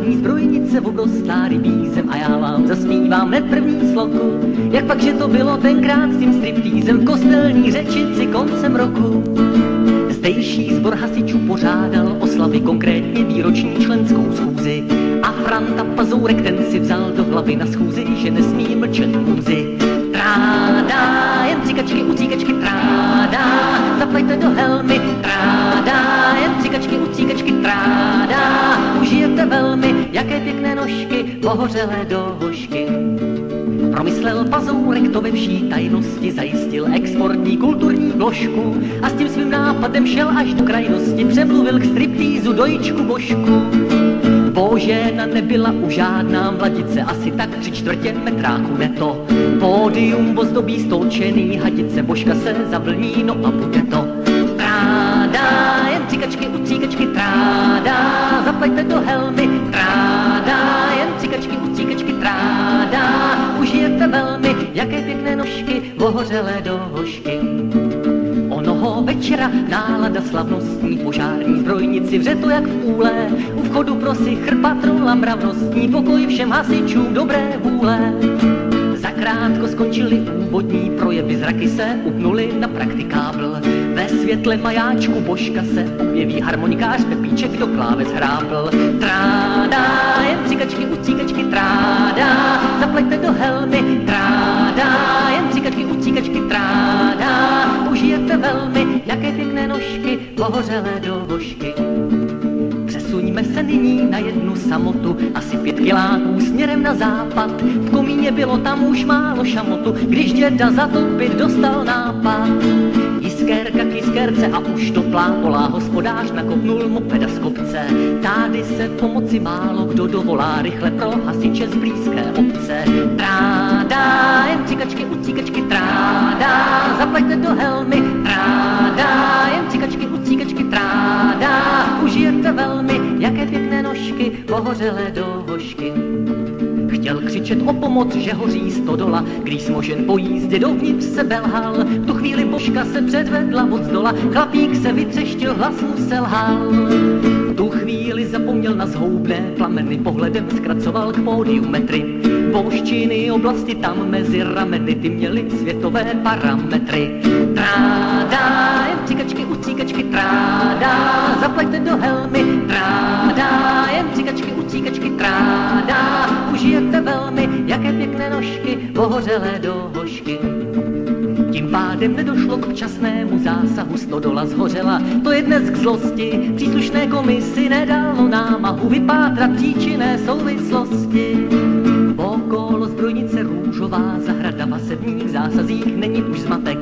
požární zbrojnice obrostlá rybízem a já vám zaspívám hned první sloku. Jak pak, že to bylo tenkrát s tím striptýzem v kostelní řečici koncem roku. Zdejší zbor hasičů pořádal oslavy, konkrétně výroční členskou schůzi. A Franta Pazourek ten si vzal do hlavy na schůzi, že nesmí mlčet můzy. Tráda, jen cikačky, ucíkačky, tráda, zaplejte do helmy, tráda, jen cikačky, ucíkačky, tráda, jaké pěkné nožky, pohořelé do hošky. Promyslel pazourek to ve vší tajnosti, zajistil exportní kulturní vložku a s tím svým nápadem šel až do krajnosti, přemluvil k striptýzu dojičku božku. Božena nebyla už žádná mladice, asi tak tři čtvrtě metráku neto. Pódium ozdobí stolčený hadice, božka se zavlní, no a bude to. Tráda, jen cikačky, ucíkačky, tráda, zaplaťte do helmy, jaké pěkné nožky, ohořelé do hošky. Onoho večera nálada slavnostní, požární zbrojnici vřeto jak v úle, u vchodu prosy chrpatrola mravnostní, pokoj všem hasičům dobré vůle. Zakrátko skončili úvodní projevy, zraky se upnuly na praktikábl. Ve světle majáčku božka se objeví harmonikář Pepíček do kláves hrábl. Tráda, jen cikačky, ucíkačky, tráda, zaplaťte do helmy, tráda, velmi, jaké pěkné nožky, pohořelé do vošky. Přesuňme se nyní na jednu samotu, asi pět kiláků směrem na západ. V komíně bylo tam už málo šamotu, když děda zatopit dostal nápad. Jiskérka k a už to plápolá, hospodář nakopnul mopeda z kopce. Tady se pomoci málo kdo dovolá, rychle pro hasiče z blízké obce. Tráda, jen cikačky, ucíkačky, tráda, zaplaťte do helmy, jaké pěkné nožky, pohořelé do hošky. Chtěl křičet o pomoc, že hoří stodola, když smožen po jízdě dovnitř se belhal. V tu chvíli božka se předvedla od zdola, chlapík se vytřeštil, hlas mu selhal. V tu chvíli zapomněl na zhoubné plameny, pohledem zkracoval k pódiu metry. Božčiny oblasti tam mezi rameny, ty měly světové parametry. Tráda, jen cikačky, ucíkačky, tráda, zaplaťte do helmy, tráda, pohořelé do hošky. Tím pádem nedošlo k včasnému zásahu, stodola zhořela, to je dnes k zlosti. Příslušné komisi nedalo námahu vypátrat příčinné souvislosti. Okolo zbrojnice růžová zahrada vasevních zásazích není už zmatek.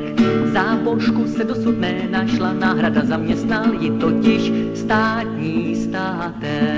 Zábožku se dosud nenašla náhrada, zaměstnal ji totiž státní státek.